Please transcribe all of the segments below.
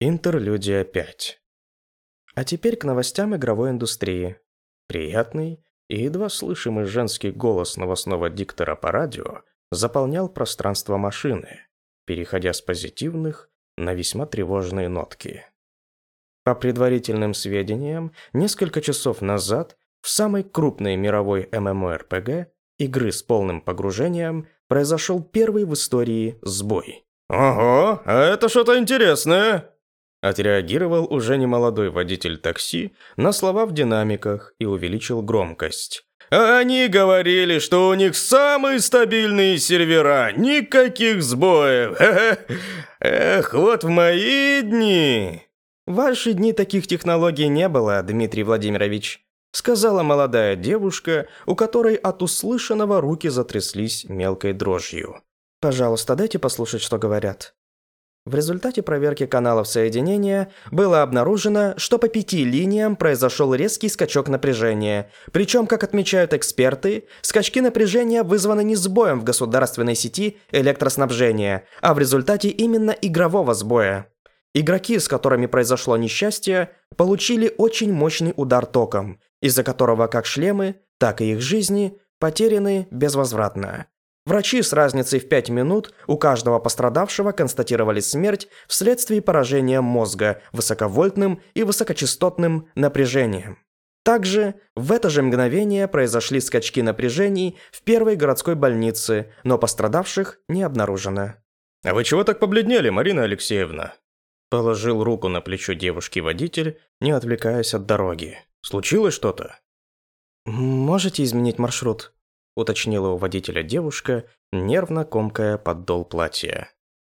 Интерлюдия 5. А теперь к новостям игровой индустрии. Приятный и едва слышимый женский голос новостного диктора по радио заполнял пространство машины, переходя с позитивных на весьма тревожные нотки. По предварительным сведениям, несколько часов назад в самой крупной мировой MMORPG игры с полным погружением произошел первый в истории сбой. «Ого, а это что-то интересное!» Отреагировал уже немолодой водитель такси на слова в динамиках и увеличил громкость. «Они говорили, что у них самые стабильные сервера, никаких сбоев! Эх, вот в мои дни!» «В ваши дни таких технологий не было, Дмитрий Владимирович», сказала молодая девушка, у которой от услышанного руки затряслись мелкой дрожью. «Пожалуйста, дайте послушать, что говорят». В результате проверки каналов соединения было обнаружено, что по пяти линиям произошел резкий скачок напряжения. Причем, как отмечают эксперты, скачки напряжения вызваны не сбоем в государственной сети электроснабжения, а в результате именно игрового сбоя. Игроки, с которыми произошло несчастье, получили очень мощный удар током, из-за которого как шлемы, так и их жизни потеряны безвозвратно. Врачи с разницей в 5 минут у каждого пострадавшего констатировали смерть вследствие поражения мозга высоковольтным и высокочастотным напряжением. Также в это же мгновение произошли скачки напряжений в первой городской больнице, но пострадавших не обнаружено. «А вы чего так побледнели, Марина Алексеевна?» Положил руку на плечо девушки водитель, не отвлекаясь от дороги. «Случилось что-то?» «Можете изменить маршрут?» Уточнила у водителя девушка, нервно комкая поддол платья.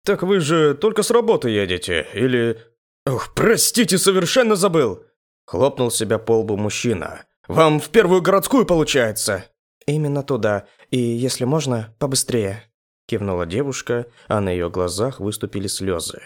«Так вы же только с работы едете, или...» «Ох, простите, совершенно забыл!» Хлопнул себя по лбу мужчина. «Вам в первую городскую получается?» «Именно туда, и, если можно, побыстрее», кивнула девушка, а на ее глазах выступили слезы.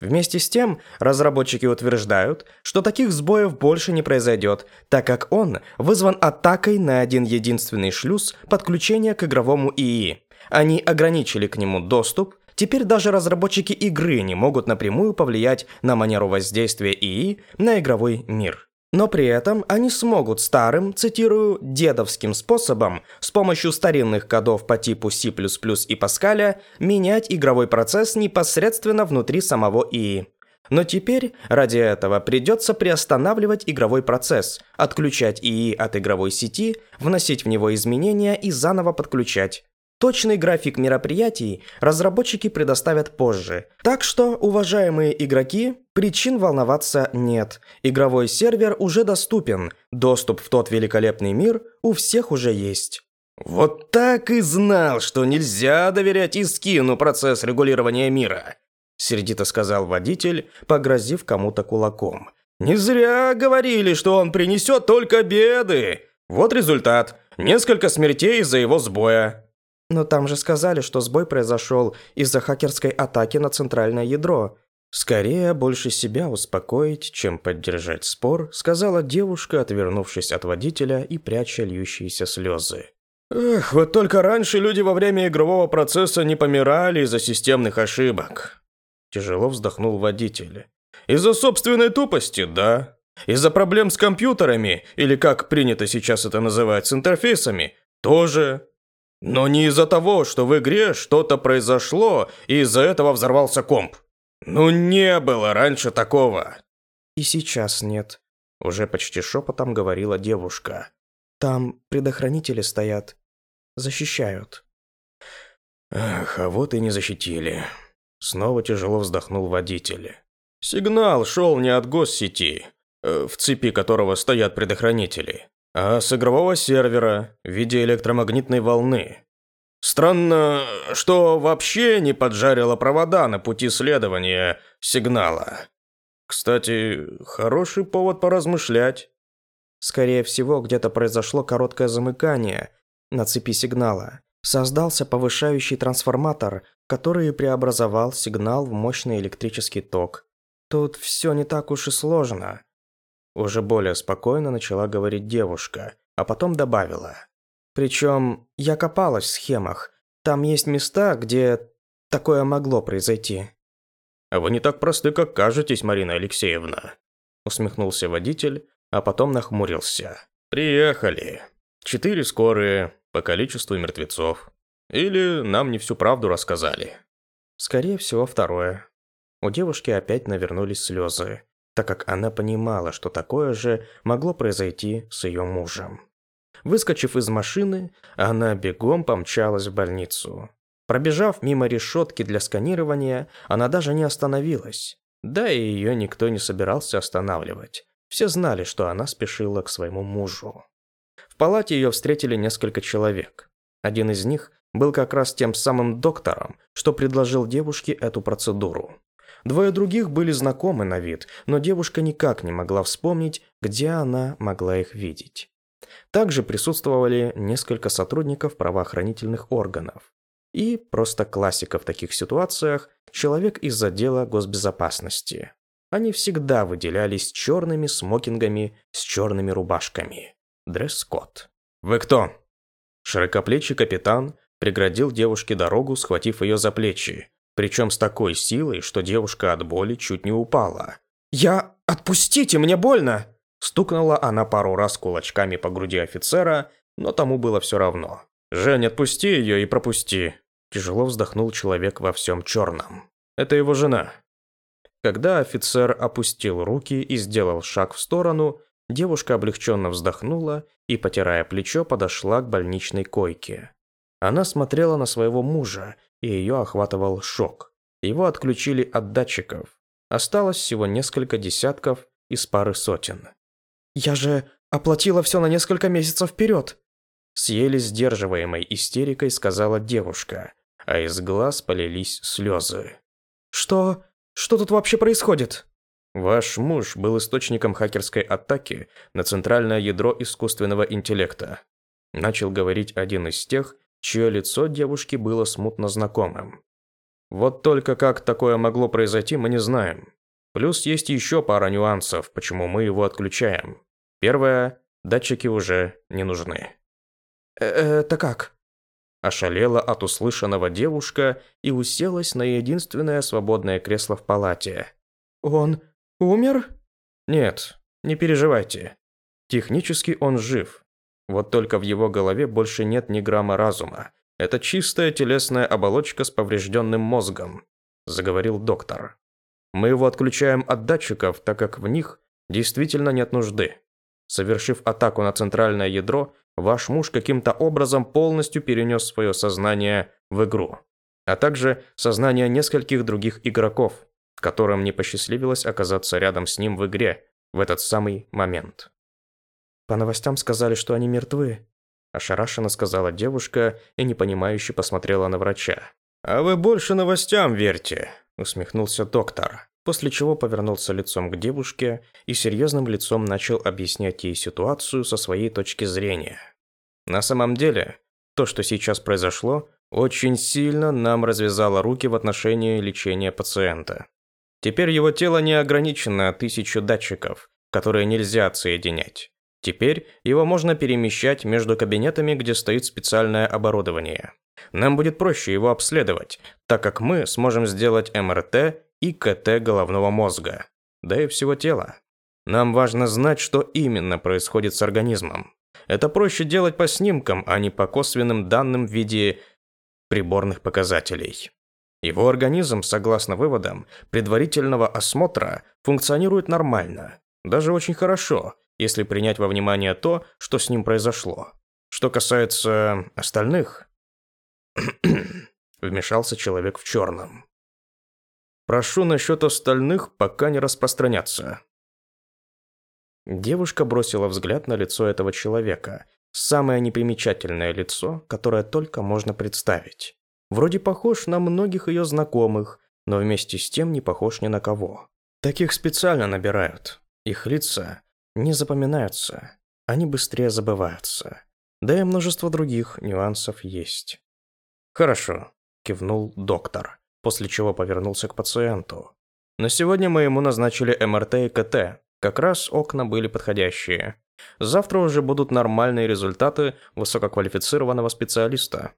Вместе с тем, разработчики утверждают, что таких сбоев больше не произойдет, так как он вызван атакой на один единственный шлюз подключения к игровому ИИ. Они ограничили к нему доступ, теперь даже разработчики игры не могут напрямую повлиять на манеру воздействия ИИ на игровой мир. Но при этом они смогут старым, цитирую, дедовским способом, с помощью старинных кодов по типу C++ и Паскаля, менять игровой процесс непосредственно внутри самого ИИ. Но теперь ради этого придется приостанавливать игровой процесс, отключать ИИ от игровой сети, вносить в него изменения и заново подключать. Точный график мероприятий разработчики предоставят позже. Так что, уважаемые игроки, причин волноваться нет. Игровой сервер уже доступен. Доступ в тот великолепный мир у всех уже есть. Вот так и знал, что нельзя доверять Искину процесс регулирования мира. Сердито сказал водитель, погрозив кому-то кулаком. Не зря говорили, что он принесет только беды. Вот результат. Несколько смертей из-за его сбоя. Но там же сказали, что сбой произошел из-за хакерской атаки на центральное ядро. Скорее, больше себя успокоить, чем поддержать спор, сказала девушка, отвернувшись от водителя и пряча льющиеся слезы. Эх, вот только раньше люди во время игрового процесса не помирали из-за системных ошибок. Тяжело вздохнул водитель. Из-за собственной тупости, да. Из-за проблем с компьютерами, или как принято сейчас это называть, с интерфейсами, тоже. Но не из-за того, что в игре что-то произошло, и из-за этого взорвался комп. Ну не было раньше такого. И сейчас нет. Уже почти шепотом говорила девушка. Там предохранители стоят. Защищают. Ах, а вот и не защитили. Снова тяжело вздохнул водитель. Сигнал шел не от госсети, э, в цепи которого стоят предохранители, а с игрового сервера в виде электромагнитной волны. Странно, что вообще не поджарило провода на пути следования сигнала. Кстати, хороший повод поразмышлять. Скорее всего, где-то произошло короткое замыкание на цепи сигнала. Создался повышающий трансформатор, который преобразовал сигнал в мощный электрический ток. Тут все не так уж и сложно. Уже более спокойно начала говорить девушка, а потом добавила. Причем я копалась в схемах. Там есть места, где такое могло произойти. Вы не так просты, как кажетесь, Марина Алексеевна», усмехнулся водитель, а потом нахмурился. «Приехали. Четыре скорые, по количеству мертвецов. Или нам не всю правду рассказали?» Скорее всего, второе. У девушки опять навернулись слезы, так как она понимала, что такое же могло произойти с ее мужем. Выскочив из машины, она бегом помчалась в больницу. Пробежав мимо решетки для сканирования, она даже не остановилась. Да и ее никто не собирался останавливать. Все знали, что она спешила к своему мужу. В палате ее встретили несколько человек. Один из них был как раз тем самым доктором, что предложил девушке эту процедуру. Двое других были знакомы на вид, но девушка никак не могла вспомнить, где она могла их видеть. Также присутствовали несколько сотрудников правоохранительных органов. И просто классика в таких ситуациях – человек из отдела госбезопасности. Они всегда выделялись черными смокингами с черными рубашками. Дресс-код. «Вы кто?» Широкоплечий капитан преградил девушке дорогу, схватив ее за плечи, причем с такой силой, что девушка от боли чуть не упала. «Я... Отпустите, мне больно!» Стукнула она пару раз кулачками по груди офицера, но тому было все равно. «Жень, отпусти ее и пропусти!» Тяжело вздохнул человек во всем черном. «Это его жена». Когда офицер опустил руки и сделал шаг в сторону, девушка облегченно вздохнула и, потирая плечо, подошла к больничной койке. Она смотрела на своего мужа, и ее охватывал шок. Его отключили от датчиков. Осталось всего несколько десятков из пары сотен. «Я же оплатила все на несколько месяцев вперед!» С еле сдерживаемой истерикой сказала девушка, а из глаз полились слезы. «Что? Что тут вообще происходит?» Ваш муж был источником хакерской атаки на центральное ядро искусственного интеллекта. Начал говорить один из тех, чье лицо девушки было смутно знакомым. Вот только как такое могло произойти, мы не знаем. Плюс есть еще пара нюансов, почему мы его отключаем. Первое – датчики уже не нужны. Э, «Это как?» Ошалела от услышанного девушка и уселась на единственное свободное кресло в палате. «Он умер?» «Нет, не переживайте. Технически он жив, вот только в его голове больше нет ни грамма разума. Это чистая телесная оболочка с поврежденным мозгом, заговорил доктор. Мы его отключаем от датчиков, так как в них действительно нет нужды. Совершив атаку на центральное ядро, ваш муж каким-то образом полностью перенес свое сознание в игру, а также сознание нескольких других игроков, которым не посчастливилось оказаться рядом с ним в игре в этот самый момент. По новостям сказали, что они мертвы. Ошарашенно сказала девушка и непонимающе посмотрела на врача. «А вы больше новостям верьте», – усмехнулся доктор, после чего повернулся лицом к девушке и серьезным лицом начал объяснять ей ситуацию со своей точки зрения. «На самом деле, то, что сейчас произошло, очень сильно нам развязало руки в отношении лечения пациента. Теперь его тело не ограничено тысячу датчиков, которые нельзя отсоединять. Теперь его можно перемещать между кабинетами, где стоит специальное оборудование. Нам будет проще его обследовать, так как мы сможем сделать МРТ и КТ головного мозга, да и всего тела. Нам важно знать, что именно происходит с организмом. Это проще делать по снимкам, а не по косвенным данным в виде приборных показателей. Его организм, согласно выводам предварительного осмотра, функционирует нормально, даже очень хорошо, если принять во внимание то, что с ним произошло. Что касается остальных... Вмешался человек в черном. Прошу насчет остальных пока не распространяться. Девушка бросила взгляд на лицо этого человека. Самое непримечательное лицо, которое только можно представить. Вроде похож на многих ее знакомых, но вместе с тем не похож ни на кого. Таких специально набирают. Их лица не запоминаются, они быстрее забываются. Да и множество других нюансов есть. «Хорошо», – кивнул доктор, после чего повернулся к пациенту. «На сегодня мы ему назначили МРТ и КТ. Как раз окна были подходящие. Завтра уже будут нормальные результаты высококвалифицированного специалиста.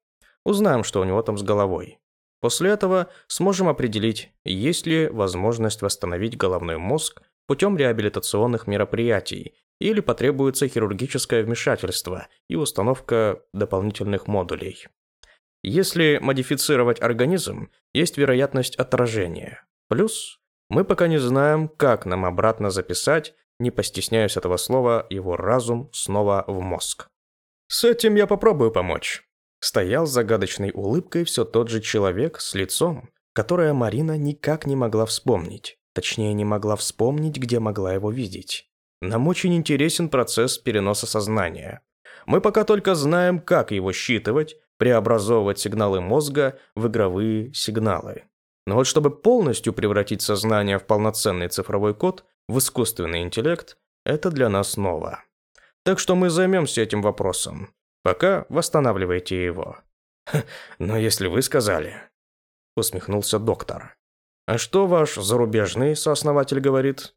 Узнаем, что у него там с головой. После этого сможем определить, есть ли возможность восстановить головной мозг путем реабилитационных мероприятий или потребуется хирургическое вмешательство и установка дополнительных модулей. Если модифицировать организм, есть вероятность отражения. Плюс мы пока не знаем, как нам обратно записать, не постесняясь этого слова, его разум снова в мозг. С этим я попробую помочь. Стоял с загадочной улыбкой все тот же человек с лицом, которое Марина никак не могла вспомнить. Точнее, не могла вспомнить, где могла его видеть. Нам очень интересен процесс переноса сознания. Мы пока только знаем, как его считывать, преобразовывать сигналы мозга в игровые сигналы. Но вот чтобы полностью превратить сознание в полноценный цифровой код, в искусственный интеллект, это для нас ново. Так что мы займемся этим вопросом. Пока восстанавливайте его. Но если вы сказали, усмехнулся доктор. А что ваш зарубежный сооснователь говорит?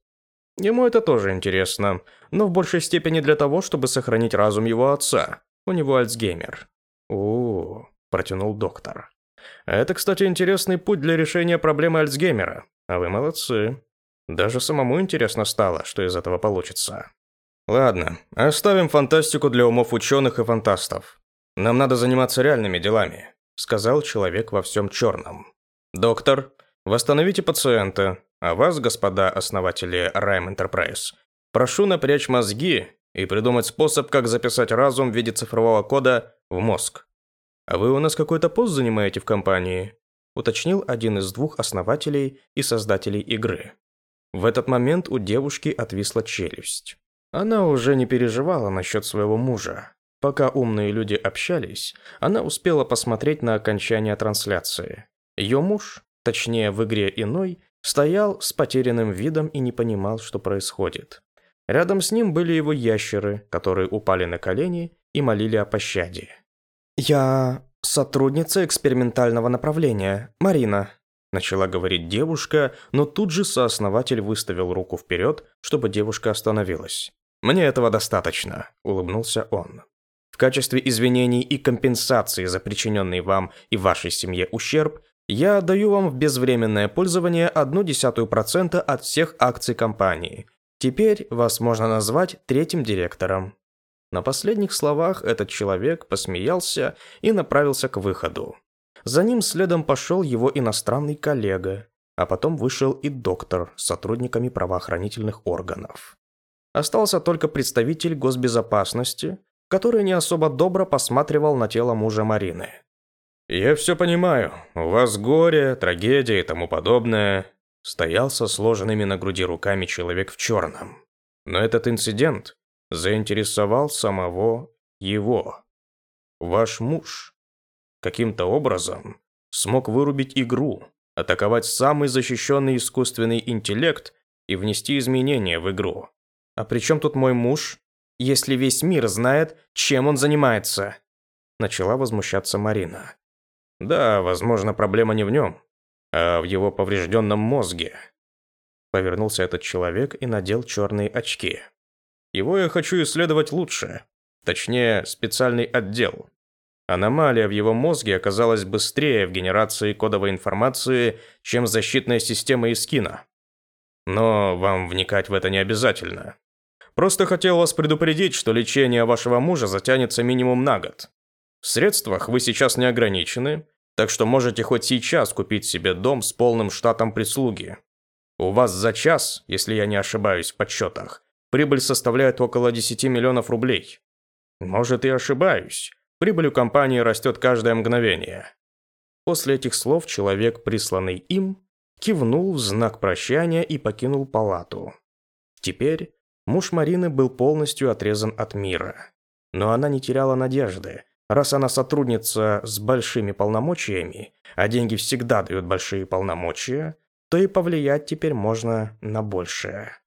Ему это тоже интересно, но в большей степени для того, чтобы сохранить разум его отца. У него Альцгеймер. у протянул доктор. Это, кстати, интересный путь для решения проблемы Альцгеймера. А вы молодцы. Даже самому интересно стало, что из этого получится. Ладно, оставим фантастику для умов ученых и фантастов. Нам надо заниматься реальными делами, сказал человек во всем черном. Доктор, восстановите пациента, а вас, господа основатели Rime Enterprise, прошу напрячь мозги и придумать способ, как записать разум в виде цифрового кода в мозг. А вы у нас какой-то пост занимаете в компании? уточнил один из двух основателей и создателей игры. В этот момент у девушки отвисла челюсть. Она уже не переживала насчет своего мужа. Пока умные люди общались, она успела посмотреть на окончание трансляции. Ее муж, точнее в игре иной, стоял с потерянным видом и не понимал, что происходит. Рядом с ним были его ящеры, которые упали на колени и молили о пощаде. «Я сотрудница экспериментального направления, Марина», начала говорить девушка, но тут же сооснователь выставил руку вперед, чтобы девушка остановилась. «Мне этого достаточно», – улыбнулся он. «В качестве извинений и компенсации за причиненный вам и вашей семье ущерб, я даю вам в безвременное пользование одну десятую процента от всех акций компании. Теперь вас можно назвать третьим директором». На последних словах этот человек посмеялся и направился к выходу. За ним следом пошел его иностранный коллега, а потом вышел и доктор с сотрудниками правоохранительных органов. Остался только представитель госбезопасности, который не особо добро посматривал на тело мужа Марины. «Я все понимаю. У вас горе, трагедия и тому подобное», стоял со сложенными на груди руками человек в черном. Но этот инцидент заинтересовал самого его. Ваш муж каким-то образом смог вырубить игру, атаковать самый защищенный искусственный интеллект и внести изменения в игру. «А при чем тут мой муж, если весь мир знает, чем он занимается?» Начала возмущаться Марина. «Да, возможно, проблема не в нем, а в его поврежденном мозге». Повернулся этот человек и надел черные очки. «Его я хочу исследовать лучше. Точнее, специальный отдел. Аномалия в его мозге оказалась быстрее в генерации кодовой информации, чем защитная система из кино. Но вам вникать в это не обязательно. Просто хотел вас предупредить, что лечение вашего мужа затянется минимум на год. В средствах вы сейчас не ограничены, так что можете хоть сейчас купить себе дом с полным штатом прислуги. У вас за час, если я не ошибаюсь в подсчетах, прибыль составляет около 10 миллионов рублей. Может и ошибаюсь. Прибыль у компании растет каждое мгновение. После этих слов человек, присланный им, кивнул в знак прощания и покинул палату. Теперь Муж Марины был полностью отрезан от мира. Но она не теряла надежды. Раз она сотрудница с большими полномочиями, а деньги всегда дают большие полномочия, то и повлиять теперь можно на большее.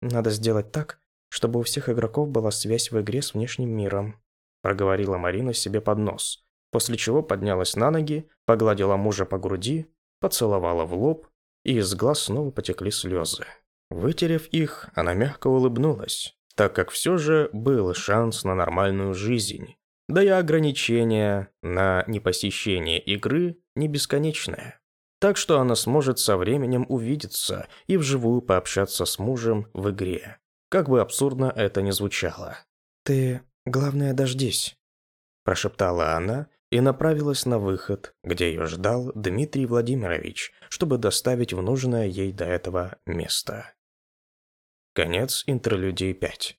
«Надо сделать так, чтобы у всех игроков была связь в игре с внешним миром», проговорила Марина себе под нос, после чего поднялась на ноги, погладила мужа по груди, поцеловала в лоб, и из глаз снова потекли слезы. Вытерев их, она мягко улыбнулась, так как все же был шанс на нормальную жизнь. Да и ограничение на непосещение игры не бесконечное. Так что она сможет со временем увидеться и вживую пообщаться с мужем в игре. Как бы абсурдно это ни звучало. «Ты, главное, дождись», – прошептала она и направилась на выход, где ее ждал Дмитрий Владимирович, чтобы доставить в нужное ей до этого место. Конец интерлюдии 5.